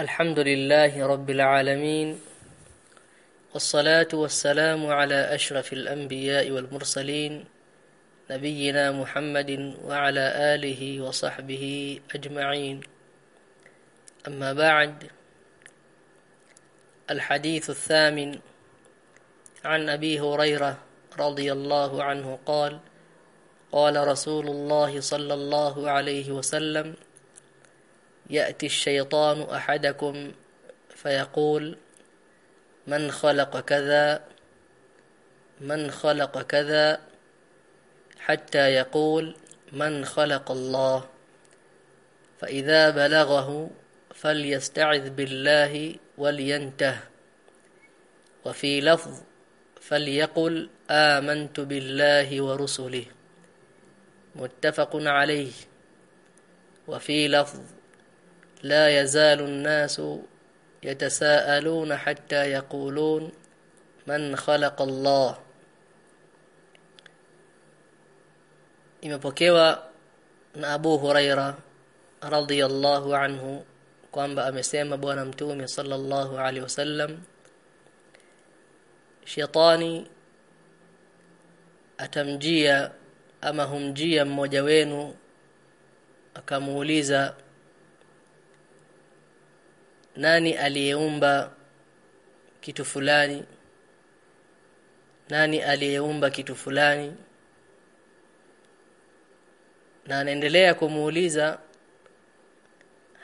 الحمد لله رب العالمين والصلاة والسلام على أشرف الأنبياء والمرسلين نبينا محمد وعلى آله وصحبه أجمعين. أما بعد الحديث الثامن عن أبي هريرة رضي الله عنه قال قال رسول الله صلى الله عليه وسلم يأتي الشيطان أحدكم فيقول من خلق كذا؟ من خلق كذا؟ حتى يقول من خلق الله. فإذا بلغه فليستعذ بالله ولينته. وفي لفظ فليقل آمنت بالله ورسله. متفق عليه. وفي لفظ لا يزال الناس يتساءلون حتى يقولون من خلق الله imepokewa na Abu Huraira radhiyallahu anhu kwamba amesema bwana mtume sallallahu alaihi wasallam shetani atamjia ama humjia mmoja wenu akamuuliza nani aliyeumba kitu fulani? Nani aliyeumba kitu fulani? Na anaendelea kumuuliza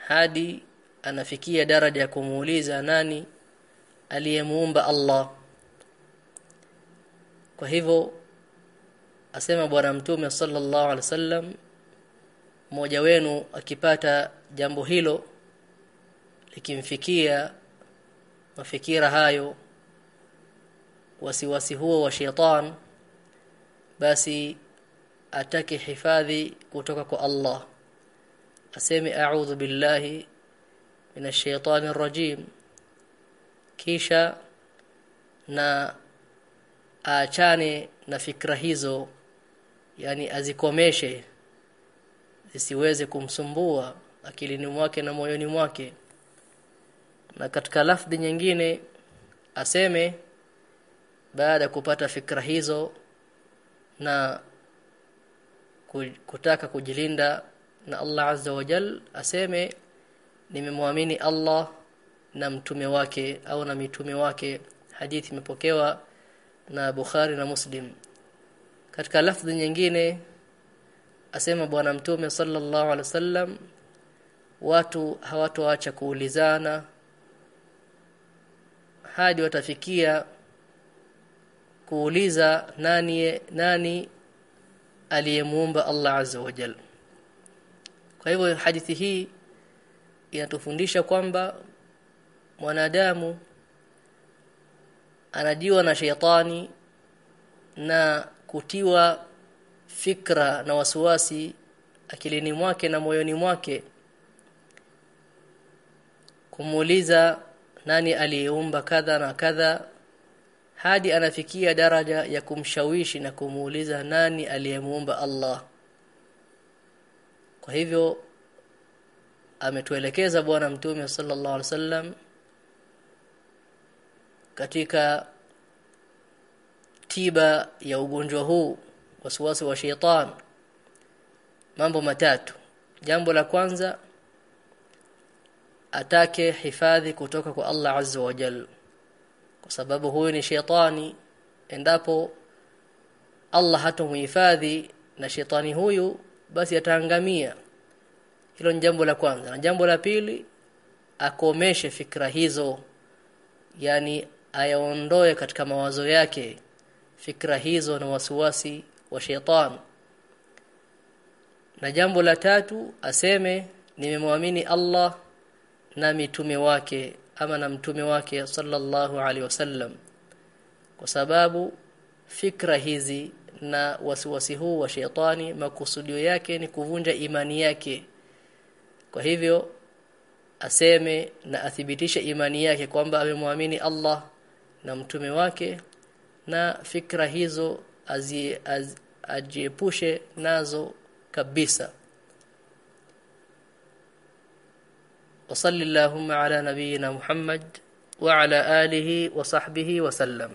hadi anafikia daraja ya kumuuliza nani aliyemuumba Allah. Kwa hivyo asema bwana mtume sallallahu alaihi wasallam mmoja wenu akipata jambo hilo likimfikia mafikira hayo wasiwasi huo wa shaitan basi atake hifadhi kutoka kwa Allah. Aseme a'udhu billahi minash shaitani rajim kisha na aachane na fikra hizo yani azikomeshe zisiweze kumsumbua akilini mwake na moyoni mwake na katika lafdhi nyingine aseme baada ya kupata fikra hizo na kutaka kujilinda na Allah azza wa jal aseme nimemwamini Allah na mtume wake au na mitume wake. Hadithi imepokewa na Bukhari na Muslim. Katika lafdhi nyingine asema bwana mtume sallallahu alaihi wasallam watu hawatoacha kuulizana hadi watafikia kuuliza nani nani aliyemuumba Allah azza wa jalla. Kwa hivyo hadithi hii inatufundisha kwamba mwanadamu anajiwa na sheitani na kutiwa fikra na wasiwasi akilini mwake na moyoni mwake kumuuliza nani aliyeumba kadha na kadha hadi anafikia daraja ya kumshawishi na kumuuliza nani aliyemuumba Allah. Kwa hivyo ametuelekeza bwana mtume sallallahu alaihi wasallam katika tiba ya ugonjwa huu wasiwasi wa sheitan mambo matatu. Jambo la kwanza atake hifadhi kutoka kwa Allah azza wa jal. Kwa sababu huyo ni shetani. Endapo Allah hatomhifadhi na shetani huyu basi ataangamia. Hilo ni jambo la kwanza. Na jambo la pili akomeshe fikra hizo. Yani ayaondoe katika mawazo yake fikra hizo na wasiwasi wa shetan na jambo la tatu aseme nimemwamini Allah na mitume wake ama na mtume wake sallallahu alaihi wasallam. Kwa sababu fikra hizi na wasiwasi huu wa sheitani makusudio yake ni kuvunja imani yake. Kwa hivyo aseme na athibitishe imani yake kwamba amemwamini Allah na mtume wake na fikra hizo ajiepushe nazo kabisa وصل اللهم على نبينا محمد وعلى آله وصحبه وسلم.